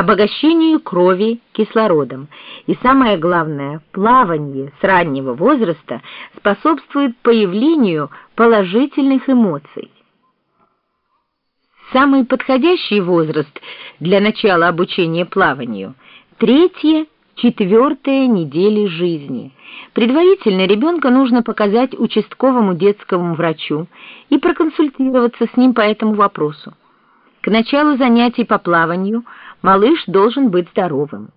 обогащению крови кислородом. И самое главное, плавание с раннего возраста способствует появлению положительных эмоций. Самый подходящий возраст для начала обучения плаванию – третья, четвертая недели жизни. Предварительно ребенка нужно показать участковому детскому врачу и проконсультироваться с ним по этому вопросу. К началу занятий по плаванию малыш должен быть здоровым.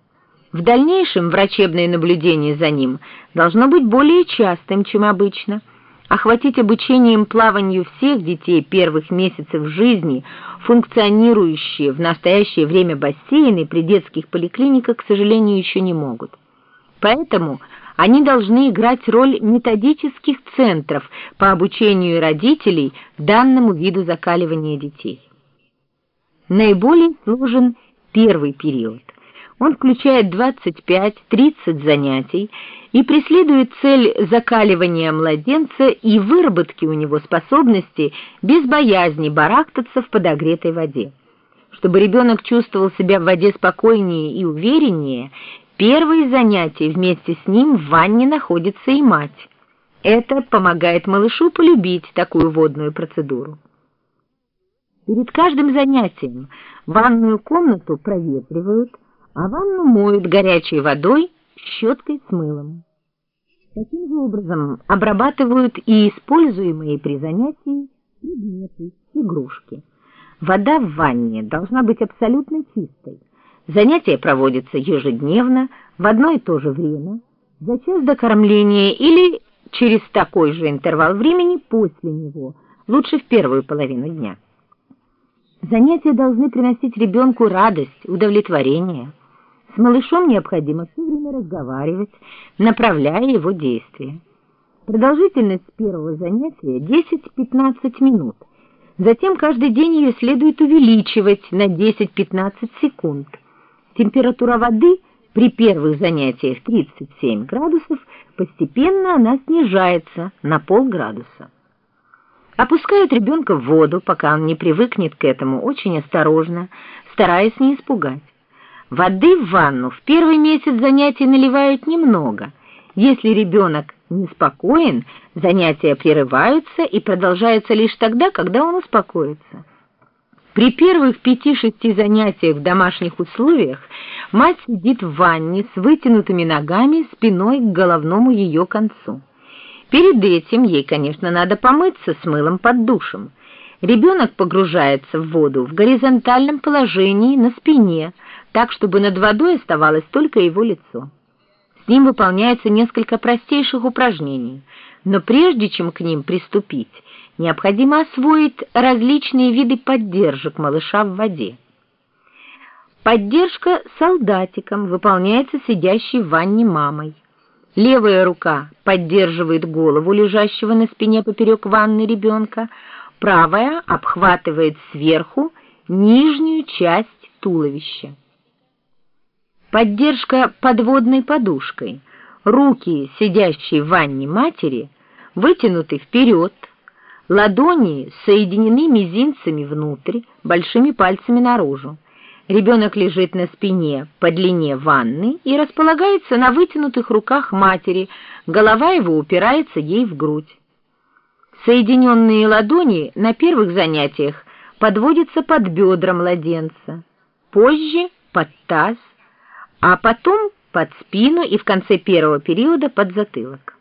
В дальнейшем врачебное наблюдение за ним должно быть более частым, чем обычно – охватить обучением плаванию всех детей первых месяцев жизни, функционирующие в настоящее время бассейны при детских поликлиниках, к сожалению, еще не могут. Поэтому они должны играть роль методических центров по обучению родителей данному виду закаливания детей. Наиболее сложен первый период. Он включает 25-30 занятий и преследует цель закаливания младенца и выработки у него способности без боязни барахтаться в подогретой воде. Чтобы ребенок чувствовал себя в воде спокойнее и увереннее, первые занятия вместе с ним в ванне находится и мать. Это помогает малышу полюбить такую водную процедуру. Перед каждым занятием ванную комнату проветривают, а ванну моют горячей водой щеткой с мылом. Таким же образом обрабатывают и используемые при занятии предметы, игрушки. Вода в ванне должна быть абсолютно чистой. Занятия проводятся ежедневно, в одно и то же время, за час до кормления или через такой же интервал времени после него, лучше в первую половину дня. Занятия должны приносить ребенку радость, удовлетворение. С малышом необходимо все время разговаривать, направляя его действия. Продолжительность первого занятия 10-15 минут. Затем каждый день ее следует увеличивать на 10-15 секунд. Температура воды при первых занятиях 37 градусов, постепенно она снижается на полградуса. Опускают ребенка в воду, пока он не привыкнет к этому, очень осторожно, стараясь не испугать. Воды в ванну в первый месяц занятий наливают немного. Если ребенок неспокоен, занятия прерываются и продолжаются лишь тогда, когда он успокоится. При первых пяти-шести занятиях в домашних условиях мать сидит в ванне с вытянутыми ногами спиной к головному ее концу. Перед этим ей, конечно, надо помыться с мылом под душем. Ребенок погружается в воду в горизонтальном положении на спине, так, чтобы над водой оставалось только его лицо. С ним выполняется несколько простейших упражнений, но прежде чем к ним приступить, необходимо освоить различные виды поддержек малыша в воде. Поддержка солдатиком выполняется сидящей в ванне мамой. Левая рука поддерживает голову лежащего на спине поперек ванны ребенка, правая обхватывает сверху нижнюю часть туловища. Поддержка подводной подушкой. Руки, сидящие в ванне матери, вытянуты вперед, ладони соединены мизинцами внутрь, большими пальцами наружу. Ребенок лежит на спине по длине ванны и располагается на вытянутых руках матери, голова его упирается ей в грудь. Соединенные ладони на первых занятиях подводятся под бедра младенца, позже под таз, а потом под спину и в конце первого периода под затылок.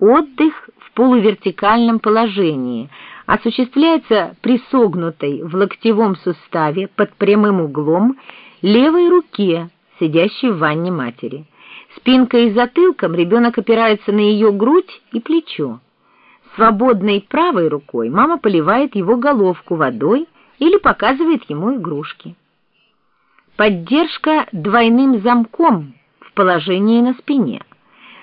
Отдых в полувертикальном положении осуществляется при согнутой в локтевом суставе под прямым углом левой руке, сидящей в ванне матери. Спинкой и затылком ребенок опирается на ее грудь и плечо. Свободной правой рукой мама поливает его головку водой или показывает ему игрушки. Поддержка двойным замком в положении на спине.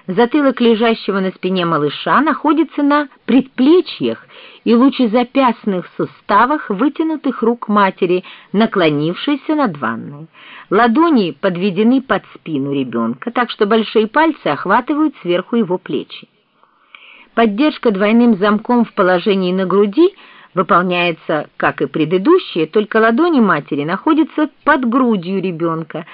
Затылок лежащего на спине малыша находится на предплечьях и лучезапястных суставах вытянутых рук матери, наклонившейся над ванной. Ладони подведены под спину ребенка, так что большие пальцы охватывают сверху его плечи. Поддержка двойным замком в положении на груди выполняется, как и предыдущее, только ладони матери находятся под грудью ребенка,